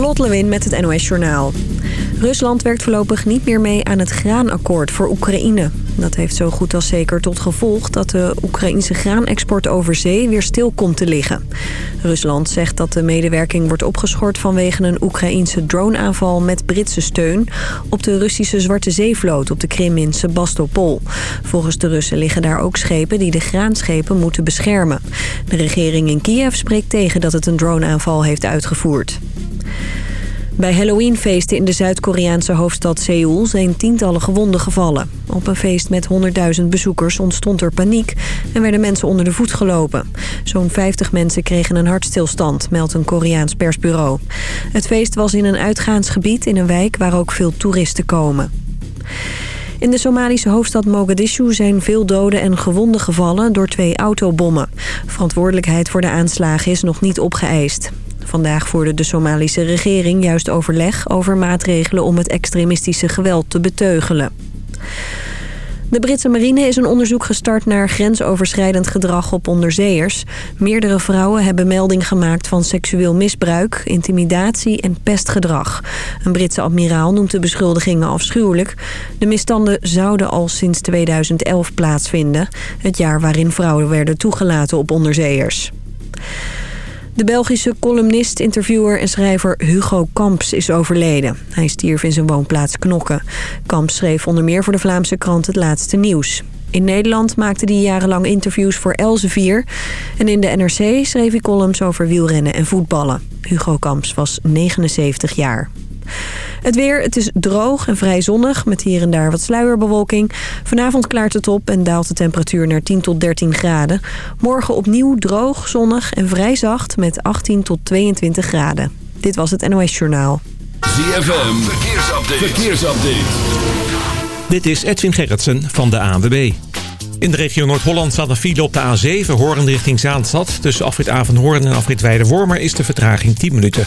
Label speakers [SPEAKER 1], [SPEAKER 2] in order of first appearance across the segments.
[SPEAKER 1] Lot Lewin met het NOS Journaal. Rusland werkt voorlopig niet meer mee aan het graanakkoord voor Oekraïne. Dat heeft zo goed als zeker tot gevolg dat de Oekraïnse graanexport over zee weer stil komt te liggen. Rusland zegt dat de medewerking wordt opgeschort vanwege een Oekraïnse droneaanval met Britse steun op de Russische Zwarte Zeevloot op de Krim in Sebastopol. Volgens de Russen liggen daar ook schepen die de graanschepen moeten beschermen. De regering in Kiev spreekt tegen dat het een droneaanval heeft uitgevoerd. Bij Halloweenfeesten in de Zuid-Koreaanse hoofdstad Seoul zijn tientallen gewonden gevallen. Op een feest met 100.000 bezoekers ontstond er paniek en werden mensen onder de voet gelopen. Zo'n 50 mensen kregen een hartstilstand, meldt een Koreaans persbureau. Het feest was in een uitgaansgebied in een wijk waar ook veel toeristen komen. In de Somalische hoofdstad Mogadishu zijn veel doden en gewonden gevallen door twee autobommen. Verantwoordelijkheid voor de aanslagen is nog niet opgeëist. Vandaag voerde de Somalische regering juist overleg over maatregelen om het extremistische geweld te beteugelen. De Britse marine is een onderzoek gestart naar grensoverschrijdend gedrag op onderzeeërs. Meerdere vrouwen hebben melding gemaakt van seksueel misbruik, intimidatie en pestgedrag. Een Britse admiraal noemt de beschuldigingen afschuwelijk. De misstanden zouden al sinds 2011 plaatsvinden, het jaar waarin vrouwen werden toegelaten op onderzeeërs. De Belgische columnist, interviewer en schrijver Hugo Kamps is overleden. Hij stierf in zijn woonplaats Knokken. Kamps schreef onder meer voor de Vlaamse krant Het Laatste Nieuws. In Nederland maakte hij jarenlang interviews voor Elsevier. En in de NRC schreef hij columns over wielrennen en voetballen. Hugo Kamps was 79 jaar. Het weer, het is droog en vrij zonnig met hier en daar wat sluierbewolking. Vanavond klaart het op en daalt de temperatuur naar 10 tot 13 graden. Morgen opnieuw droog, zonnig en vrij zacht met 18 tot 22 graden. Dit was het NOS Journaal.
[SPEAKER 2] ZFM, verkeersupdate. verkeersupdate.
[SPEAKER 3] Dit is Edwin Gerritsen van de ANWB. In de regio Noord-Holland staat een file op de A7, Hoorn richting Zaanstad. Tussen afrit Avenhoorn en afrit Weide-Wormer is de vertraging 10 minuten.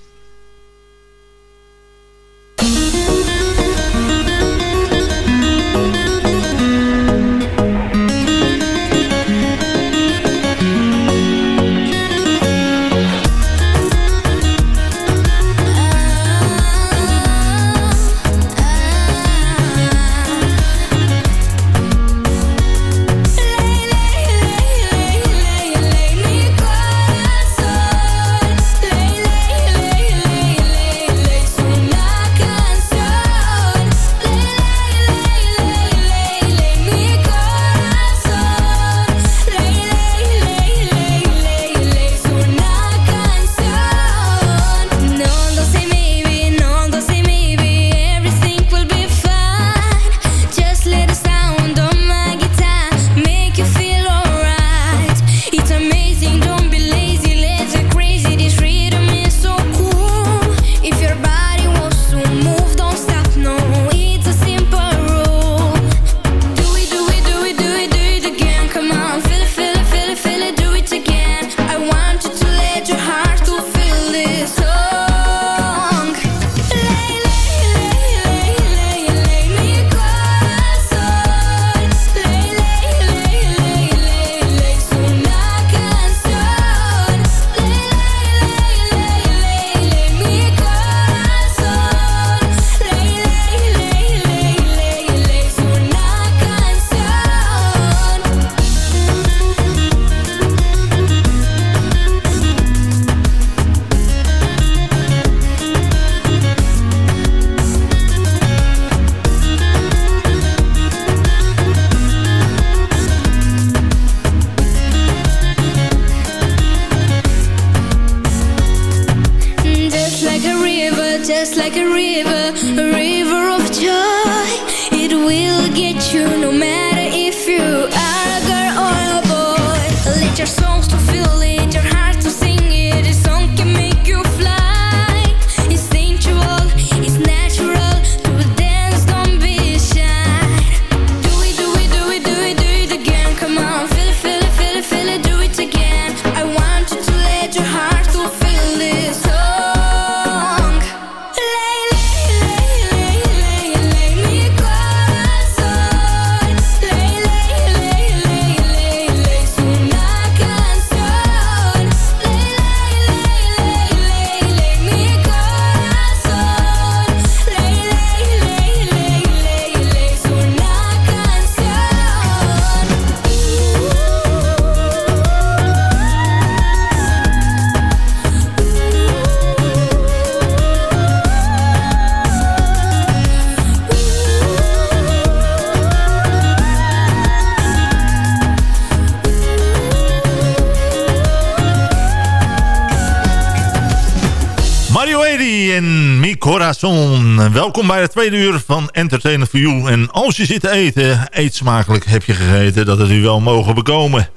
[SPEAKER 4] En Mi Corazon. Welkom bij het tweede uur van Entertainment for You. En als je zit te eten, eet smakelijk heb je gegeten, dat het u wel mogen bekomen.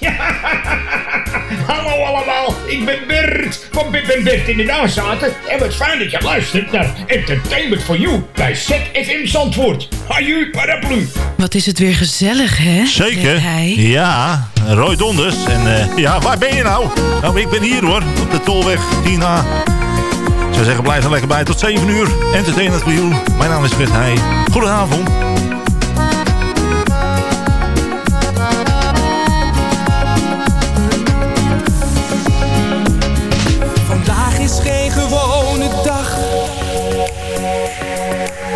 [SPEAKER 5] Hallo allemaal, ik ben Bert van Bip en Bert in de Nazaten. En wat fijn dat je luistert naar Entertainment for You bij ZFM Zandvoort. Haju paraplu.
[SPEAKER 6] Wat is het weer gezellig, hè?
[SPEAKER 4] Zeker. Ja, Roy Donders. En uh, ja, waar ben je nou? Nou, ik ben hier hoor, op de Tolweg 10A. Zou zeggen, blijf er lekker bij tot 7 uur. Entertainment for You. Mijn naam is Fred Heij. Goedenavond.
[SPEAKER 7] Vandaag is geen gewone dag.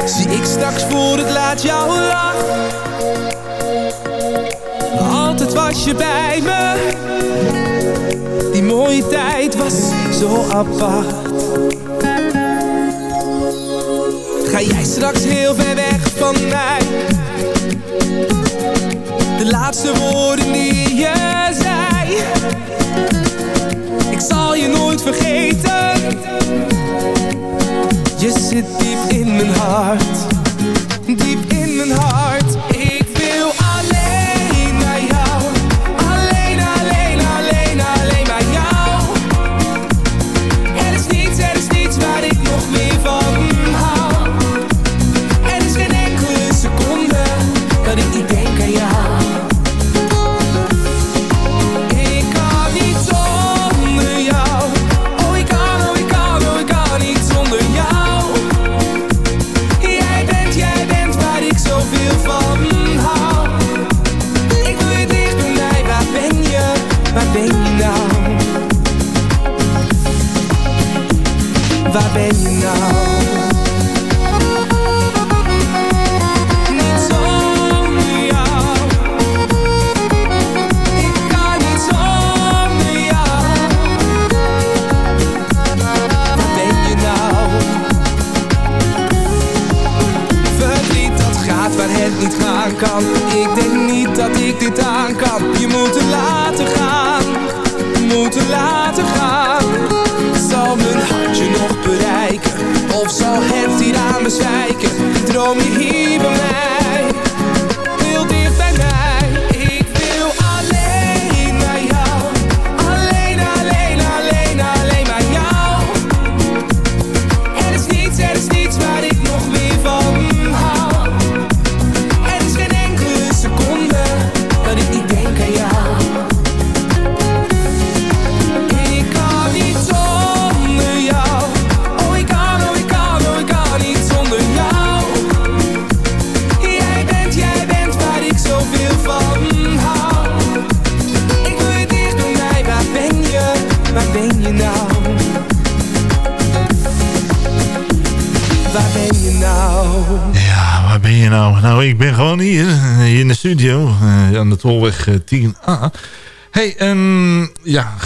[SPEAKER 7] Zie ik straks voor het laat jouw lach. Altijd was je bij me. Die mooie tijd was zo apart. Ga jij straks heel ver weg van mij? De laatste woorden die je zei. Ik zal je nooit vergeten. Je zit diep in mijn hart. Diep in mijn hart.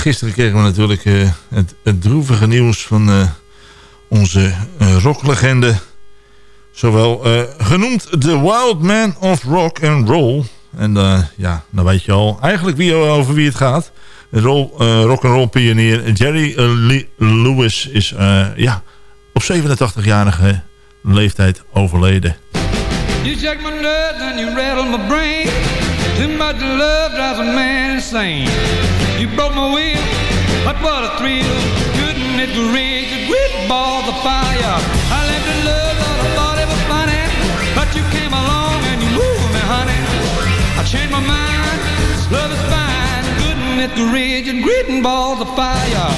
[SPEAKER 4] Gisteren kregen we natuurlijk uh, het, het, droevige nieuws van uh, onze rocklegende. Zowel genoemd The Wild Man of Rock and Roll. En ja, dan weet je al eigenlijk wie, over wie het gaat. Rock and roll pionier Jerry Lewis is ja, op 87-jarige leeftijd overleden.
[SPEAKER 8] You check my nerves and you rattle my brain. A man. You broke my will, but what a thrill. Couldn't it reach a great ball of fire? I left in love, thought I thought it was funny. But you came along and you moved me, honey. I changed my mind, love is fine. Couldn't it reach a great ball of fire?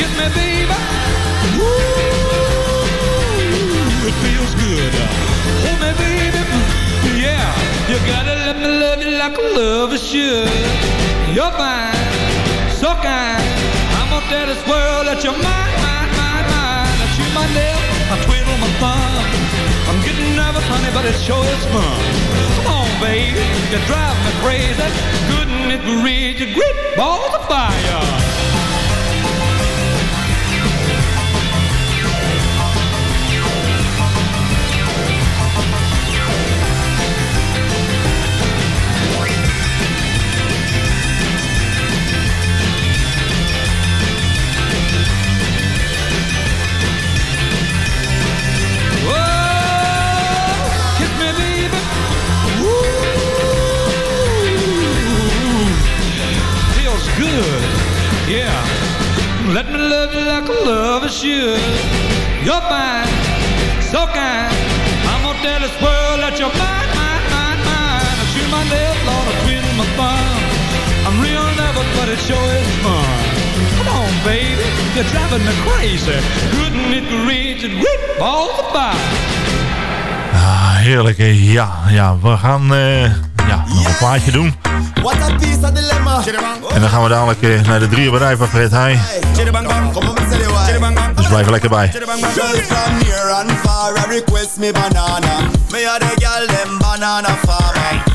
[SPEAKER 8] Kiss me, baby. Woo it feels good. Hold me, baby. Yeah, you gotta let me love you like a lover should. You're fine, so kind. I'm gonna tell this world that you're mine, mine, mine, mine. I chew my nail, I twiddle my thumb. I'm getting nervous, honey, but it sure is fun. Come on, baby, you drive me crazy. Couldn't it reach a great balls of fire? should. Yeah. Let me love you like a lover should. You're fine, so kind. I'm gonna tell this world that you're mind, mine, mine, mine. I shoot my nails on a twist my thumb. I'm real never but it sure is fun. Come on, baby, you're driving me crazy. Couldn't it reach and rip all the fire
[SPEAKER 4] Ah, heerlijk, ja, ja, we gaan... Uh nog een plaatje doen.
[SPEAKER 9] What a piece of dilemma.
[SPEAKER 4] En dan gaan we dadelijk eh, naar de drieënbedrijf van Fred Heij. Dus blijf er lekker bij.
[SPEAKER 9] The.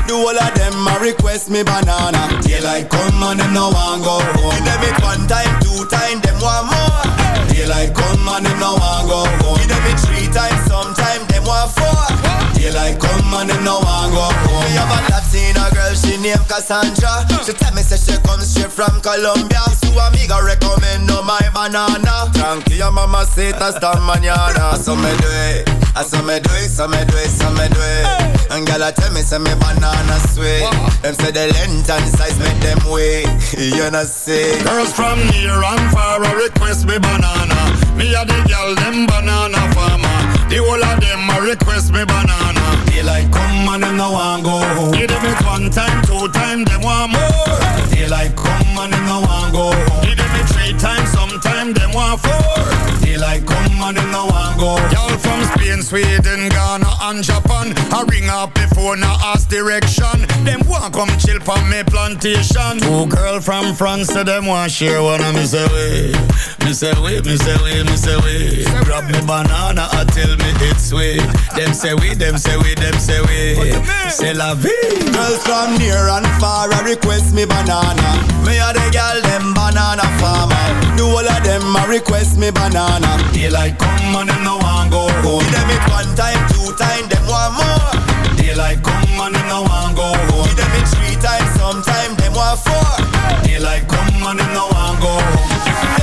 [SPEAKER 9] Do all of them a request me banana. Daylight come and them no want go home. Give them it one time, two time, them want more. Daylight come and them no want go home. Give them it three times, sometime them want four. Daylight come and them no want go home. Me have a Latina girl, she named Cassandra. She tell me say she comes straight from Colombia. So amiga recommend no my banana. Tranquila mama say hasta mañana. So me do it, I so me do it, so me do it, so me do it. And girl I tell me say me banana sweet. Them say the length and size make them wait. You know see.
[SPEAKER 10] Girls from near and far a request me banana. Me a the girl them banana farmer. The whole of them a request me banana.
[SPEAKER 9] Daylight come and them no want go home.
[SPEAKER 10] Give them it one time, two time, them want more.
[SPEAKER 9] Daylight come and them no want go home.
[SPEAKER 10] Give them it three times, sometime them want four.
[SPEAKER 9] Daylight come and them no want go.
[SPEAKER 10] Y'all from Spain, Sweden, Ghana and Japan. I ring up before now ask direction. Them want come chill from me plantation. Two girl from France, so them want share one of me say way. Me say way, me say way, me say way. Grab me banana, I tell me it's sweet. Them say we, them say we, them say we. C'est la vie.
[SPEAKER 9] Girls from near and far a request me banana. Me a the girl them banana farmer. Do all of them a request me banana. Daylight come and them no want go home. Give them it one time, two time, them want more. Daylight come and them no want go home. Give them it three times, sometime them want four. Daylight come and them no want go home.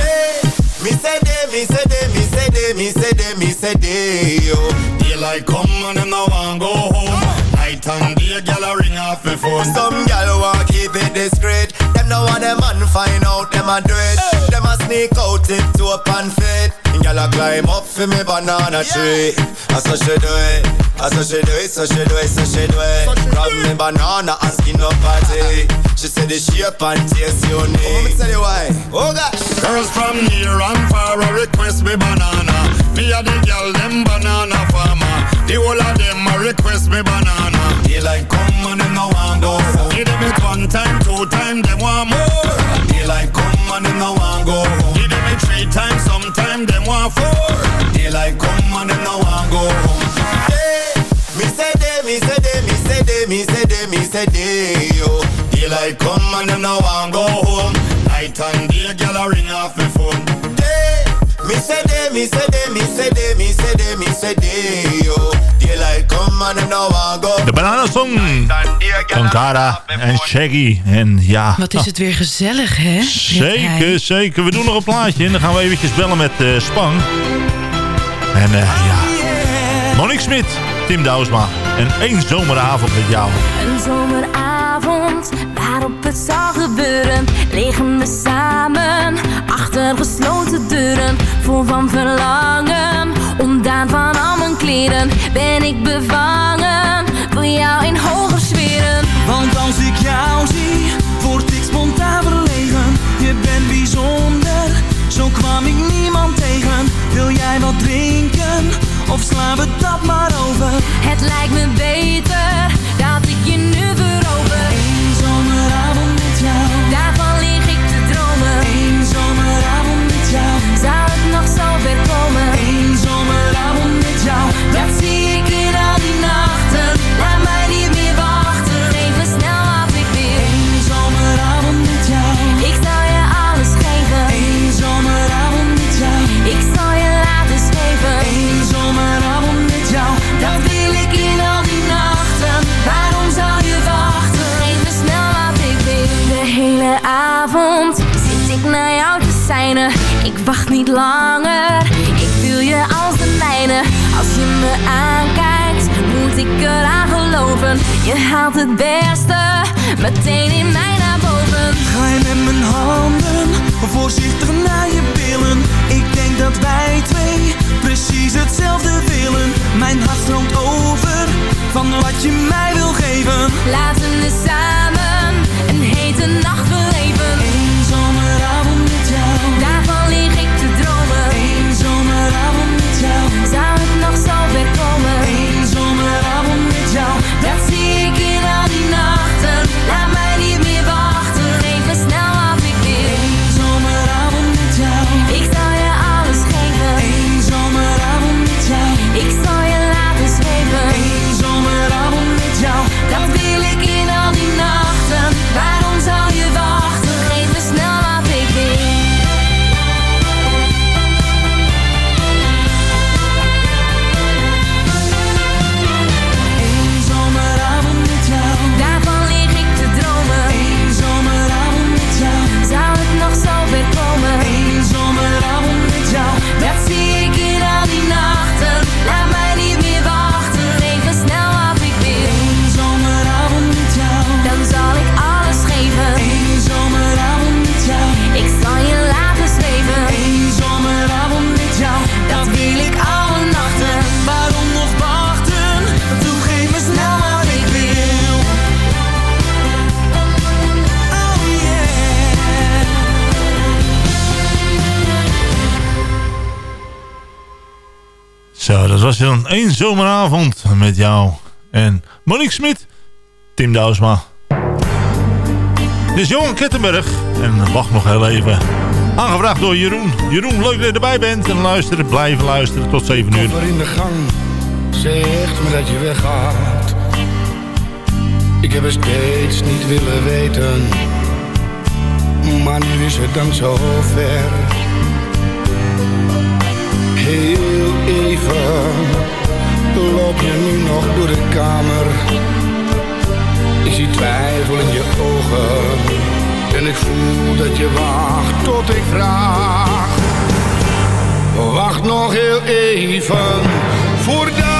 [SPEAKER 9] Hey, me say they, me say they, me say they, me say they, me say they, yo.
[SPEAKER 10] Daylight come and them no want go home. Night and day, gyal a ring off me phone.
[SPEAKER 9] Some gal want keep it discreet. Them no want them man find out them a do it. Them a sneak out tip top and fit. Gal a climb up for me banana tree. I so she do it. I so she do it, so she do it, so she do it. Grab me banana and skin up party. She said the shape and taste unique. Oh, me tell you why. Oh gosh.
[SPEAKER 10] Girls from near and far a request me banana. Me a the girl them banana farmer. The whole of them a request me banana.
[SPEAKER 9] Daylight come and them no want go home.
[SPEAKER 10] Give them it one time, two time, them want more.
[SPEAKER 9] Daylight come and them no want go home.
[SPEAKER 10] Give them it three times, sometime them want four.
[SPEAKER 9] Daylight come and them no want go home. Hey, me say they, me say they, me say they, me say they, me say they, yo.
[SPEAKER 10] Daylight come and them no want go home. Night and day, gyal a ring off me phone.
[SPEAKER 9] Me say they, me say they, me say they, me say they, me say they, yo. Daylight come and go.
[SPEAKER 4] De Banana Song van Cara en Shaggy. En ja,
[SPEAKER 6] Wat is het weer gezellig, hè?
[SPEAKER 4] zeker, zeker. We doen nog een plaatje en dan gaan we eventjes bellen met eh, Spang. En eh, ja, Monique Smit, Tim Douwsma en één zomeravond met jou.
[SPEAKER 2] Een zomeravond waarop het zal gebeuren Liggen we samen achter gesloten deuren Vol van verlangen, ontdaan van al mijn kleren Ben ik bevangen, wil jou in hoger sferen
[SPEAKER 11] Want als ik jou zie, word ik spontaan verlegen. Je bent bijzonder, zo kwam ik niemand tegen. Wil jij wat drinken, of slaan we dat maar over?
[SPEAKER 2] Het lijkt me beter Je haalt het beste meteen in mij naar boven.
[SPEAKER 11] Gooi met mijn handen voorzichtig naar je billen. Ik denk dat wij twee precies hetzelfde willen. Mijn hart stroomt over van wat je mij wil geven.
[SPEAKER 2] Laten we samen een hete nacht beleven dan
[SPEAKER 4] één zomeravond met jou en Monique Smit, Tim Douwsma. Dit is Johan Kettenberg en wacht nog heel even. Aangevraagd door Jeroen. Jeroen, leuk dat je erbij bent en luisteren, blijven luisteren tot 7 uur.
[SPEAKER 12] Over in de gang, zegt me dat je weggaat. Ik heb het steeds niet willen weten, maar nu is het dan zo ver. Heel loop je nu nog door de kamer. Ik zie twijfel in je ogen en ik voel dat je wacht tot ik vraag. Wacht nog heel even voordat.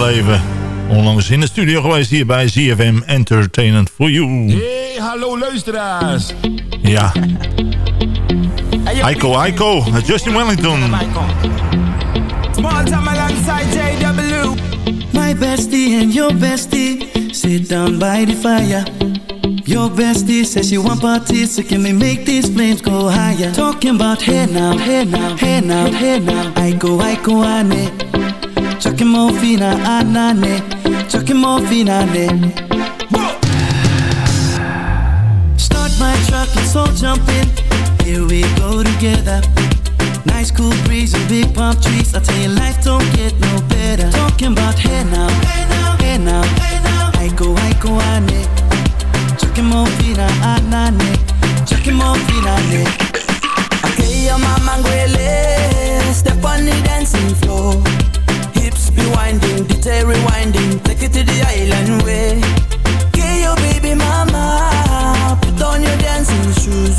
[SPEAKER 12] En wacht nog heel even.
[SPEAKER 4] Onlangs in de studio geweest hier bij ZFM Entertainment for You.
[SPEAKER 13] Hey, hallo luisteraars.
[SPEAKER 4] Ja. Aiko, Aiko, Justin Wellington.
[SPEAKER 14] Small time alongside JW. My bestie and your bestie sit down by the fire. Your bestie says she want parties, so can we make these flames go higher? Talking about hey now, hey now, hey now, hey now. I go, I go, more fina, anane. Chucking more fina, ne. Start my truck, let's all jump in. Here we go together. Nice cool breeze and big palm trees. I tell you, life don't get no better. Talking about hey now, hey now, hey now, hey now. I go, I go, ane. Chucking more fina, anane. Chucking more fina, ne. Okay, your mama ngwele. Step on the dancing floor. Hips be winding, detail rewinding. Take it to the island way. Okay, your baby mama. Put on your dancing shoes.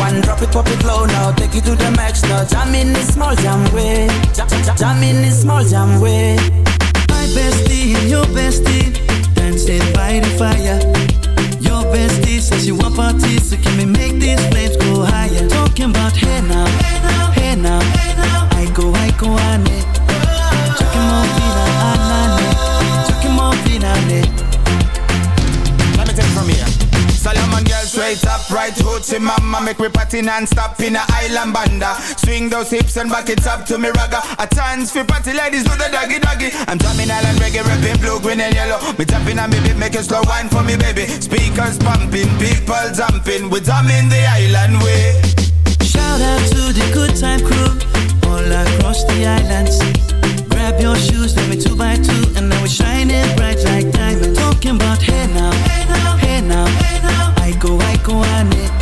[SPEAKER 14] One drop it, pop it low now. Take it to the max now. Jam in this small jam way. Jam, jam, jam in this small jam way. My bestie and your bestie dancing by the fire. Your bestie says you want parties, so can we make these flames go higher? Talking about
[SPEAKER 15] mama Make me party non-stop in a island banda Swing those hips and back it up to me ragga A chance for party ladies do the doggy doggy I'm drumming island reggae, rapping blue, green and yellow Me tapping on me beat, make a slow wine for me baby Speakers pumping, people jumping We drumming the island way
[SPEAKER 14] Shout out to the good time crew all across the islands. Grab your shoes, let me two by two, and now we're shining bright like diamonds. Talking about hey now, hey now, hey now, hey now. I go, I go, ane. Chucking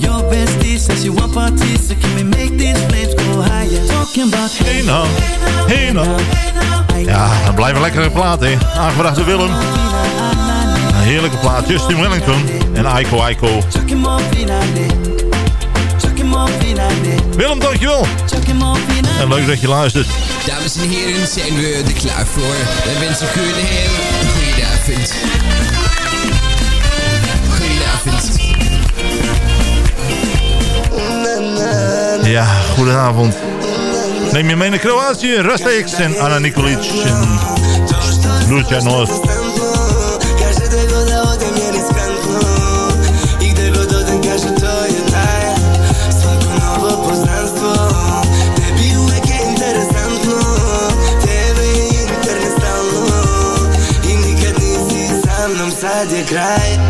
[SPEAKER 14] Your bestie says you want parties, so can we make these flames go higher? Talking about
[SPEAKER 4] Hey nou, hey nou. Ja, dat blijft een lekkere plaat, hè. Aangebracht door Willem. Een heerlijke plaat, Justin Wellington en Aiko Aiko. Willem, dankjewel. En leuk dat je luistert.
[SPEAKER 16] Dames en heren, zijn we er klaar voor. Wij wensen u een heel goede avond.
[SPEAKER 4] Ja, goedenavond. Neem je mee naar Kroatië, Rasta X en Anna Nikolic en Lucia.
[SPEAKER 17] Kaže da god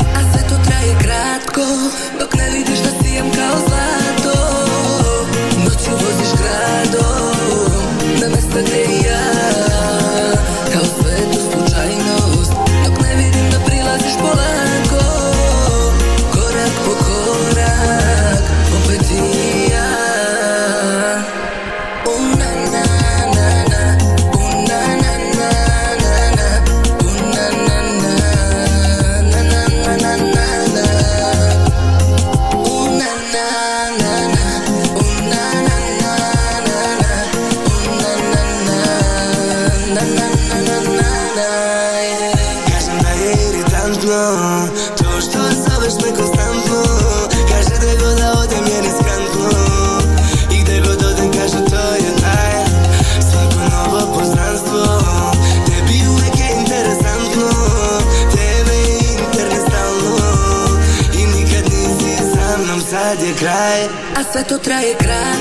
[SPEAKER 18] Esto trae
[SPEAKER 4] crack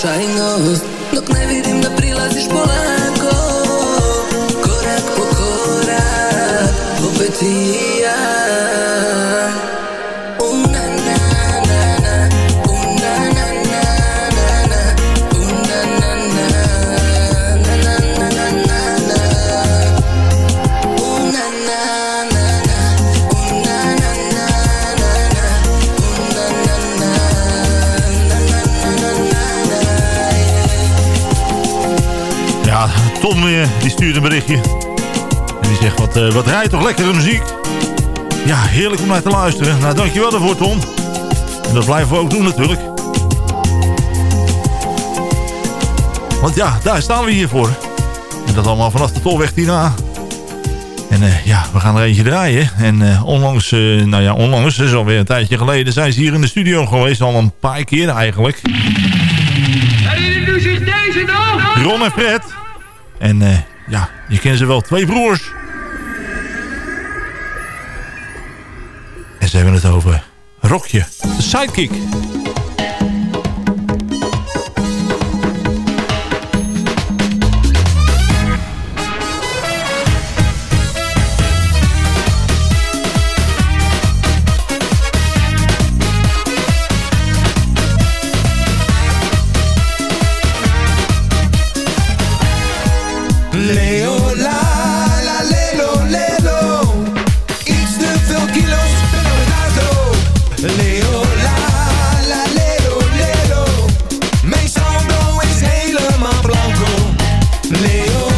[SPEAKER 4] trying stuurt een berichtje. En die zegt, wat, uh, wat rijdt toch lekkere muziek. Ja, heerlijk om naar te luisteren. Nou, dankjewel daarvoor Tom. En dat blijven we ook doen natuurlijk. Want ja, daar staan we hier voor. En dat allemaal vanaf de Tolweg Tina. En uh, ja, we gaan er eentje draaien. En uh, onlangs, uh, nou ja, onlangs, dus alweer een tijdje geleden... zijn ze hier in de studio geweest. Al een paar keer eigenlijk.
[SPEAKER 8] Herinnert u zich deze nog?
[SPEAKER 4] Ron en Fred. En ja, je kent ze wel. Twee broers. En ze hebben het over Rokje, de sidekick.
[SPEAKER 19] creo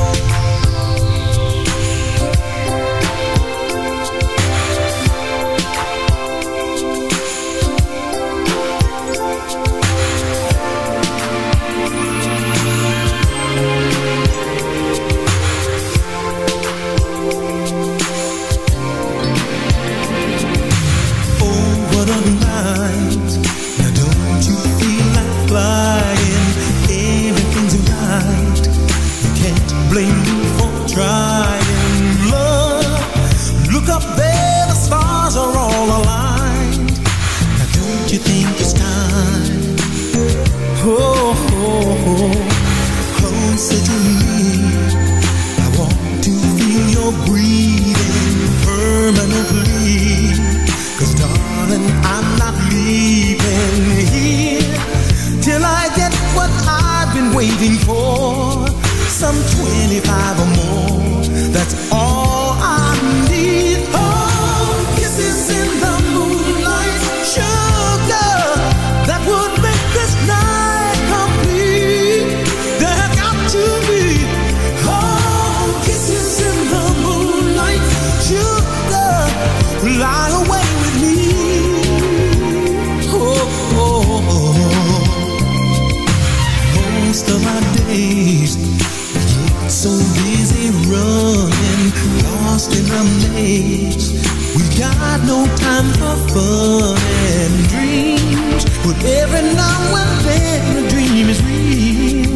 [SPEAKER 19] waves. We got no time for fun and dreams. But every now and then a dream is real.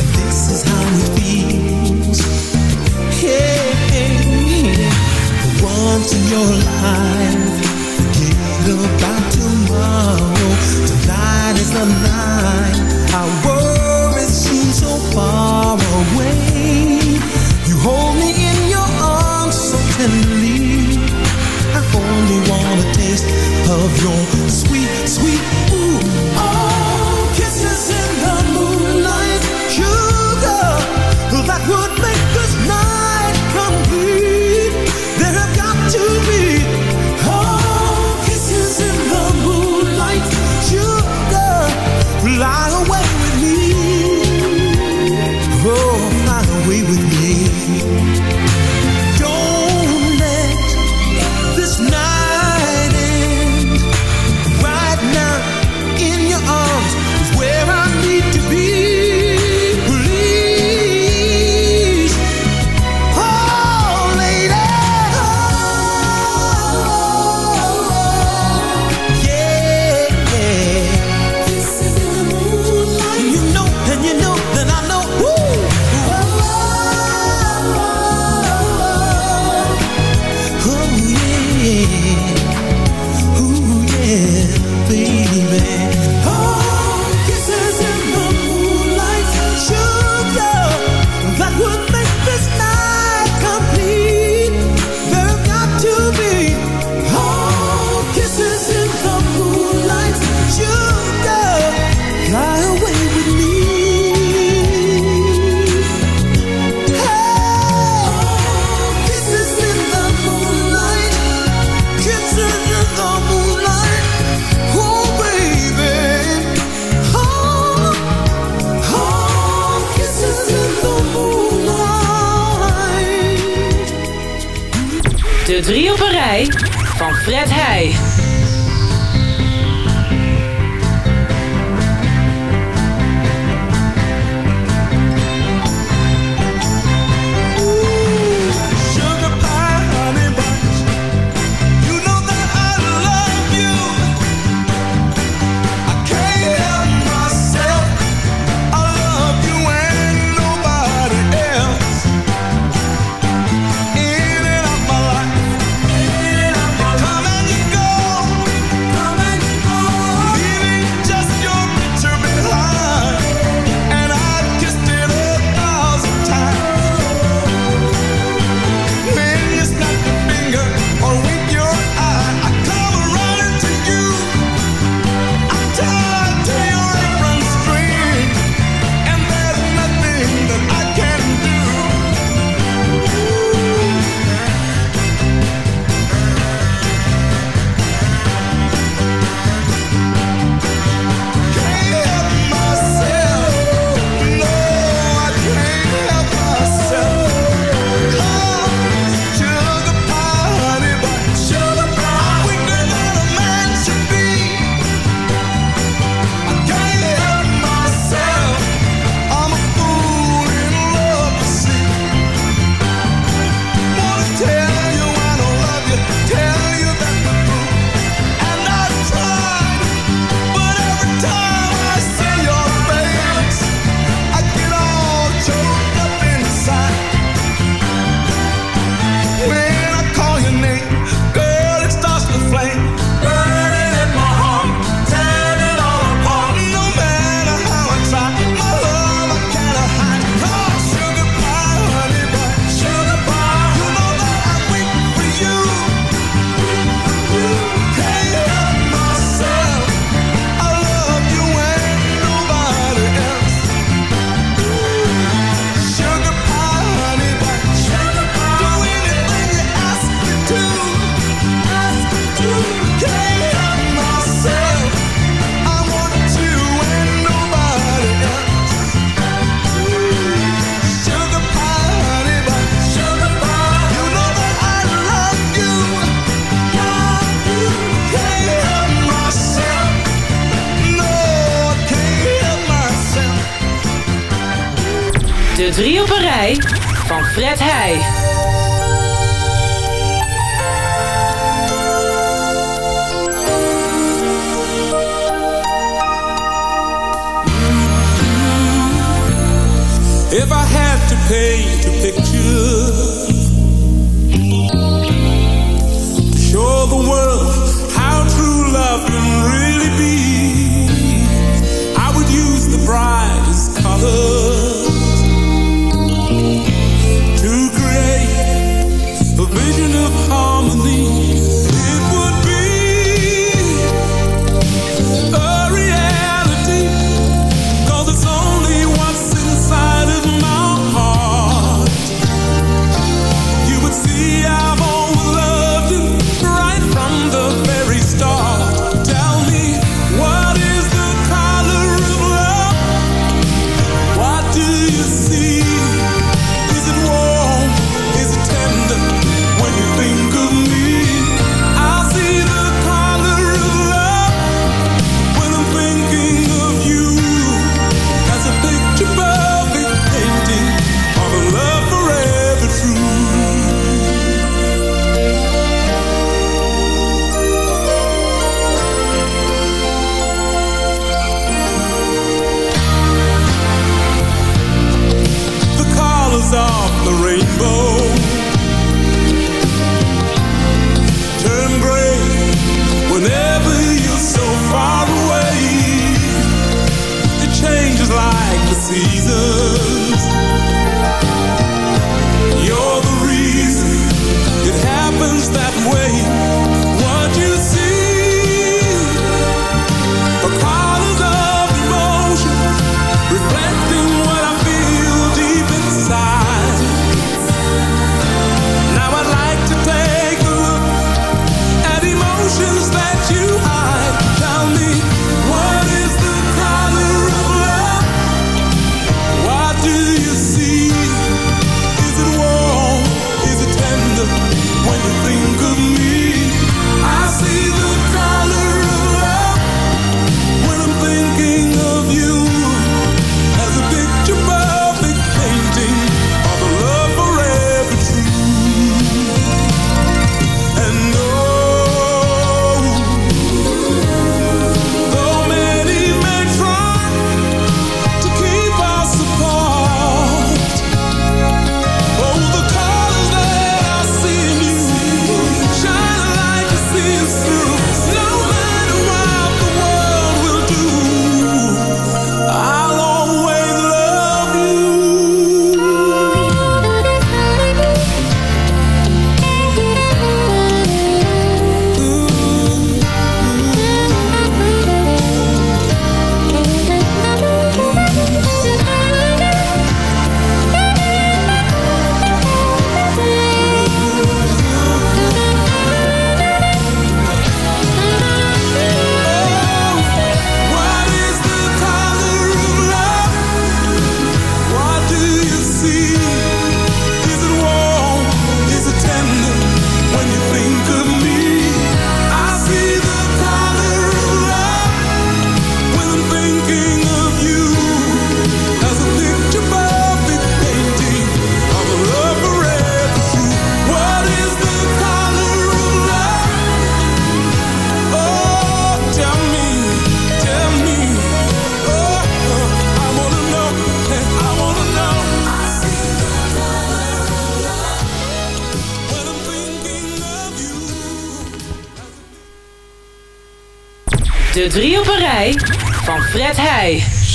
[SPEAKER 19] And this is how it feels. Hey, hey, hey. once in your life, forget about.
[SPEAKER 20] van Fred Heij.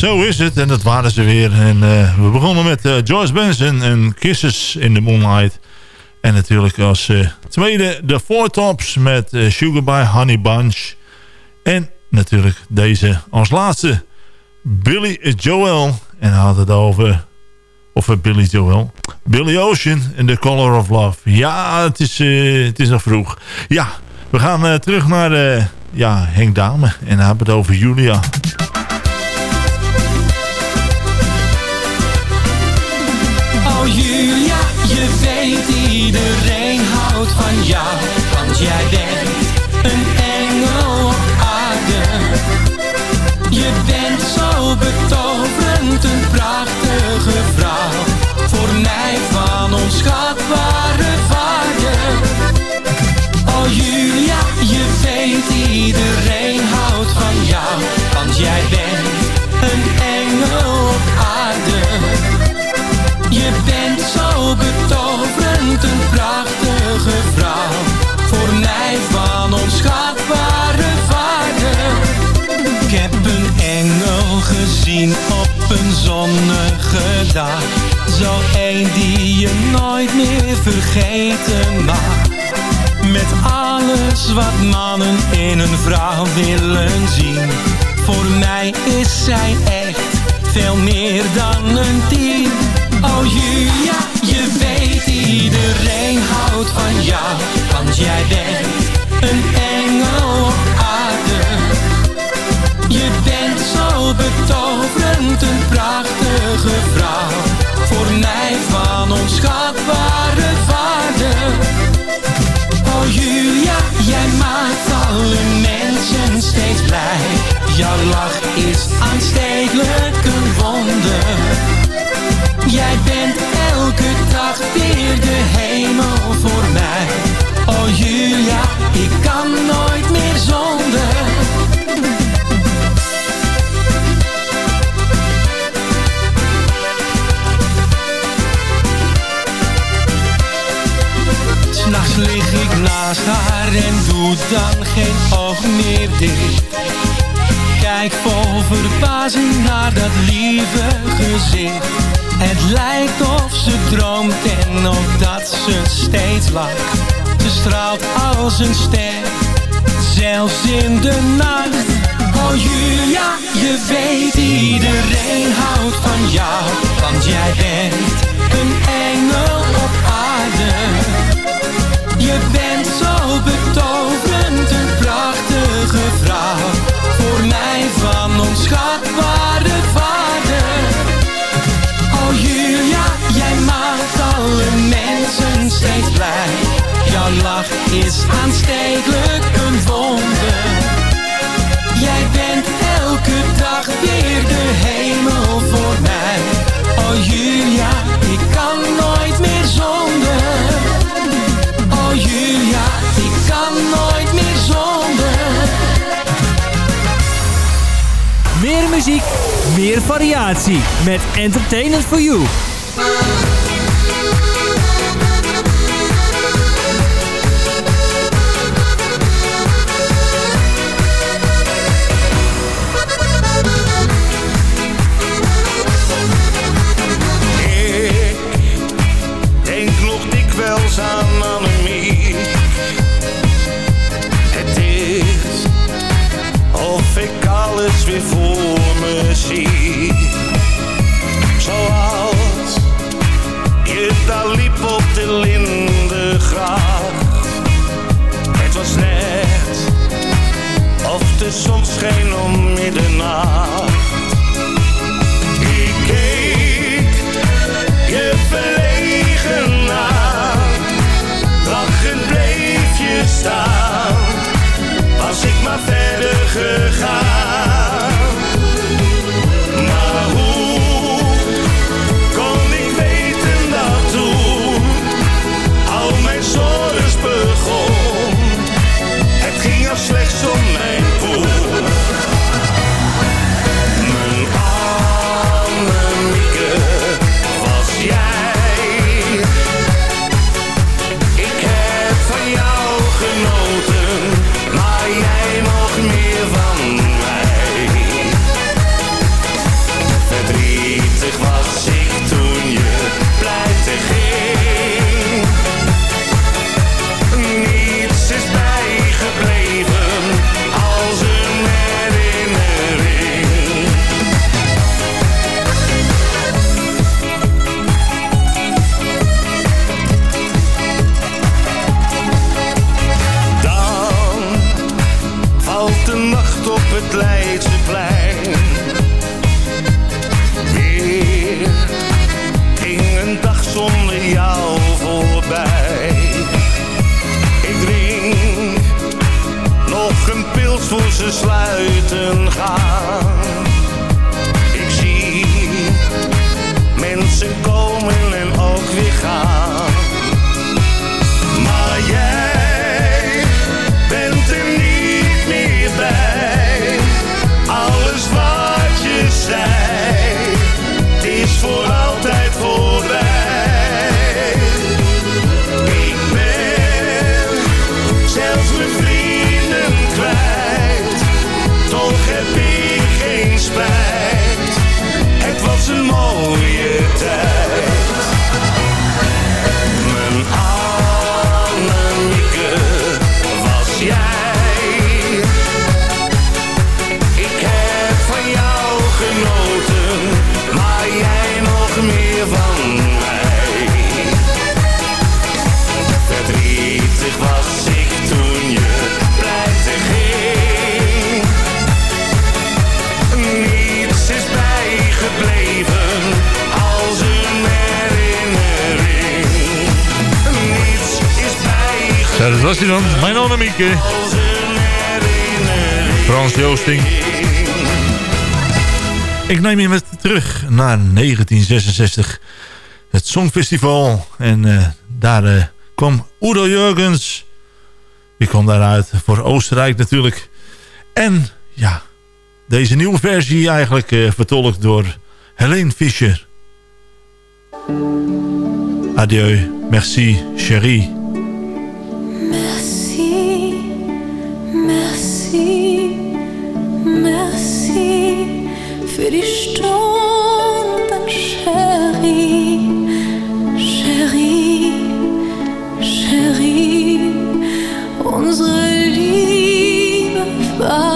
[SPEAKER 4] Zo is het. En dat waren ze weer. En eh, we begonnen met eh, uh, George Benson en Kisses in the Moonlight. En natuurlijk als eh, tweede de Four Tops met Sugar by Honey Bunch. En natuurlijk deze als laatste Billy Joel. En had het over... Of Billy Joel. Billy Ocean in The Color of Love. Ja, het is, het is nog vroeg. Ja, we gaan terug naar ja, Henk Dame. En hebben het over Julia.
[SPEAKER 7] van jou, want jij bent een engel op aarde. Je bent zo betoverend, een prachtige vrouw, voor mij van onschatbare vader. Oh Julia, je weet iedereen dag. Zo één die je nooit meer vergeten mag. Met alles wat mannen in een vrouw willen zien. Voor mij is zij echt veel meer dan een tien. Oh Julia, je weet iedereen houdt van jou. Want jij bent een echt betoverend, een prachtige vrouw. Voor mij van onschatbare waarde. Oh Julia, jij maakt alle mensen steeds blij. Jouw lach is aanstekelijk een wonder. Jij bent elke dag weer de hemel voor mij. Oh Julia, ik kan nooit meer zonder. Naast haar en doe dan geen oog meer dicht. Kijk vol verbazing naar dat lieve gezicht. Het lijkt of ze droomt en of dat ze steeds lacht. Ze straalt als een ster, zelfs in de nacht. Oh Julia, je weet iedereen houdt van jou. Want jij bent een engel op aarde. Je bent zo betoverend, een prachtige vrouw. Voor mij van onschatbare waarde. Oh Julia, jij maakt alle mensen steeds blij. Jouw lach is aanstekelijk een wonder. Jij bent elke dag weer de hemel voor mij. Oh Julia,
[SPEAKER 21] muziek, meer variatie. Met Entertainment for You.
[SPEAKER 4] Frans Joosting. Ik neem je met terug naar 1966. Het Songfestival. En uh, daar uh, kwam Udo Jurgens. Die kwam daaruit voor Oostenrijk natuurlijk. En ja, deze nieuwe versie eigenlijk uh, vertolkt door Helene Fischer. Adieu, merci, chérie.
[SPEAKER 2] Merci, merci für die Chérie, Chérie, Chérie. Unsere Liebe war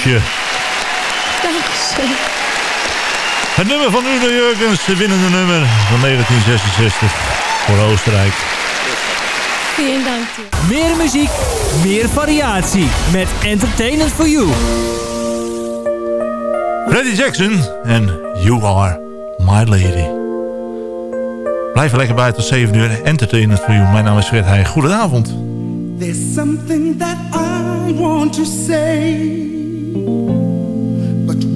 [SPEAKER 4] Fischer.
[SPEAKER 2] Dankeschön.
[SPEAKER 4] Het nummer van Udo Jurgens, de winnende nummer van 1966 voor Oostenrijk.
[SPEAKER 21] Vielen Dank. Meer muziek, meer variatie. Met Entertainment for You.
[SPEAKER 4] Freddie Jackson en You Are My Lady. Blijf er lekker bij tot 7 uur. Entertainment for You. Mijn naam is Fred Heij. Goedenavond.
[SPEAKER 20] There's something that I want to say,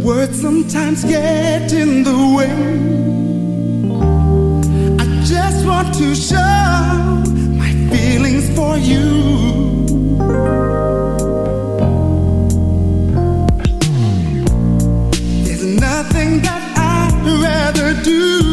[SPEAKER 20] words sometimes get in the way. I just want to show my feelings for you. There's nothing that I'd rather do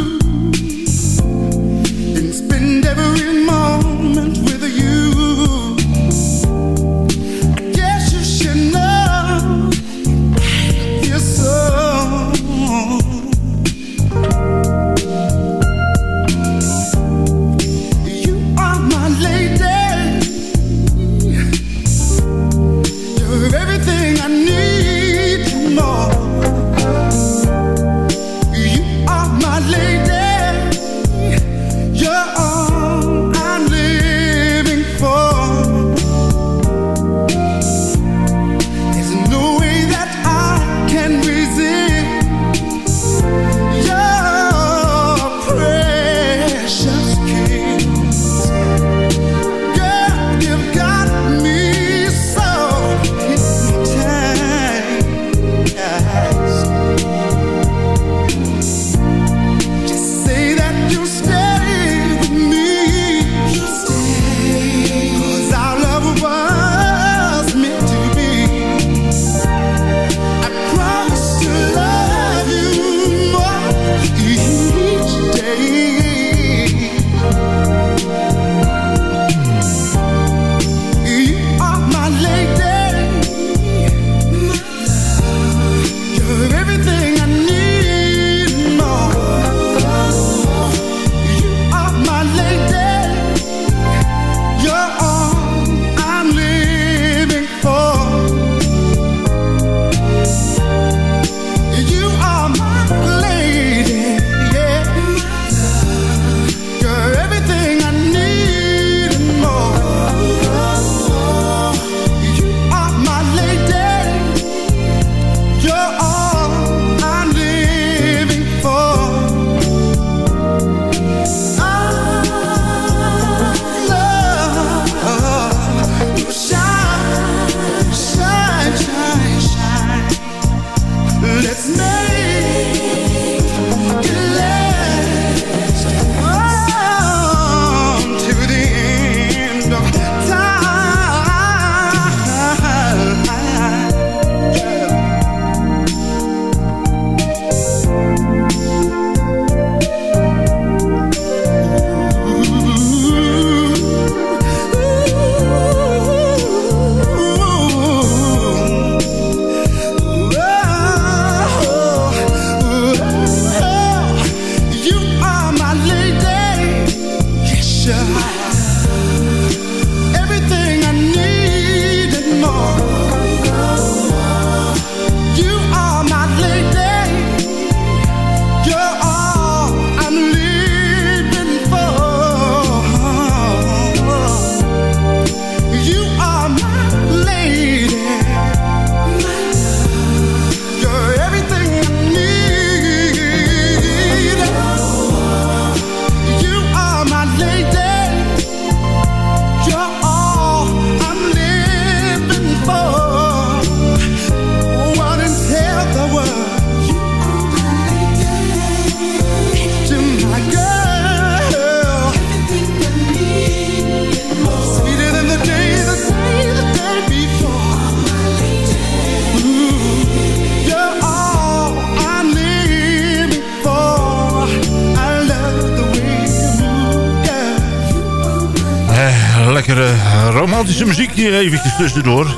[SPEAKER 4] lekkere romantische muziek hier eventjes tussendoor.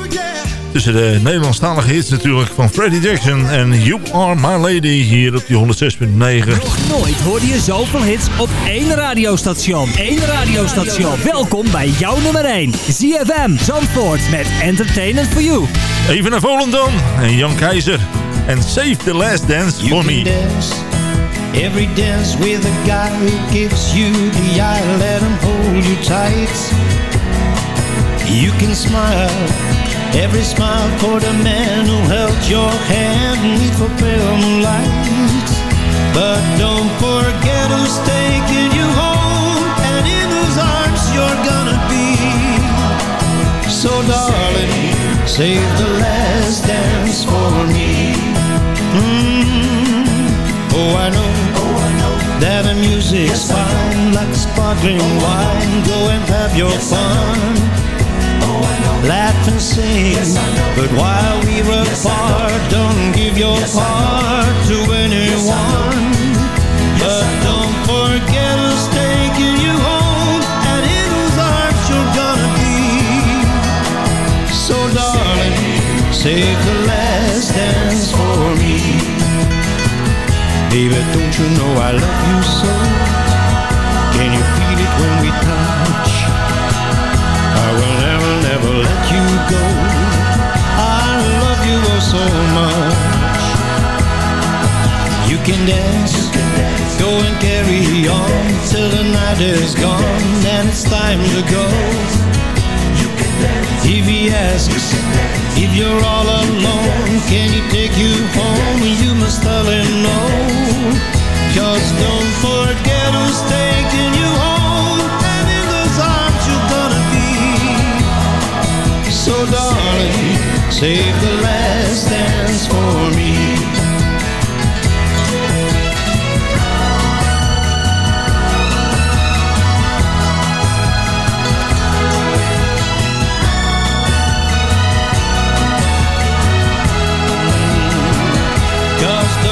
[SPEAKER 4] Tussen de Nederlandstalige hits natuurlijk van Freddie Jackson en You Are My Lady hier op die 106.9.
[SPEAKER 21] Nog nooit hoorde je zoveel hits op één radiostation. Eén radiostation. Welkom bij jouw nummer 1. ZFM Zandvoort met Entertainment for You.
[SPEAKER 4] Even naar Volendam en Jan Keizer. En Save the Last Dance for Me.
[SPEAKER 19] Every dance with a guy who gives you the eye, let him hold you tight. You can smile, every smile for the man who held your hand neath for pale moonlight. But don't forget who's taking you home, and in whose arms you're gonna be. So darling, save the last dance for me. Mm. Oh, I know, that the music's fine, like sparkling wine. Go and have your fun. Laugh and sing, but while we're apart, don't give your heart to anyone. But don't forget us taking you home, and in whose arms you're gonna be. So darling, save the last dance for me. Baby, don't you know I love you so? Can you feel it when we touch? I will never, never let you go. I love you oh so much. You can dance, go and carry on till the night is gone and it's time to go. If he asks if you're all alone, can he take you home? You must tell him no. Cause don't forget who's taking save the last dance for me. Cause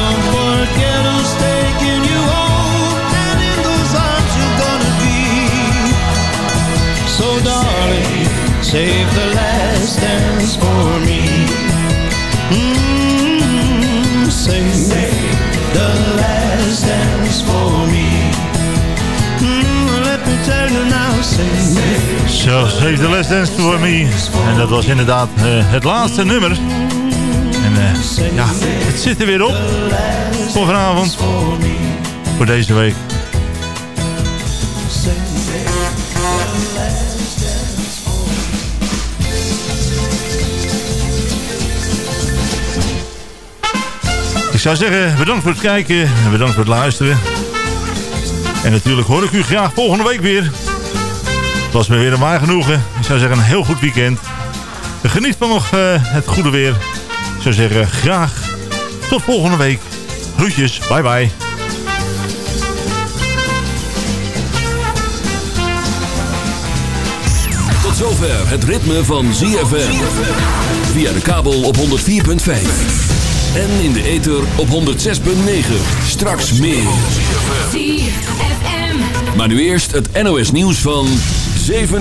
[SPEAKER 4] Zo, Save the Last Dance for Me. En dat was inderdaad eh, het laatste nummer. En eh, ja, het zit er weer op. Voor vanavond. Voor deze week. Ik zou zeggen, bedankt voor het kijken en bedankt voor het luisteren. En natuurlijk hoor ik u graag volgende week weer. Het was me weer een waar genoegen. Ik zou zeggen, een heel goed weekend. Geniet van nog eh, het goede weer. Ik zou zeggen, graag tot volgende week. Groetjes, bye bye.
[SPEAKER 22] Tot zover het ritme van ZFM. Via de kabel op 104.5. En in de ether op 106.9. Straks meer. Maar nu eerst het NOS nieuws van 7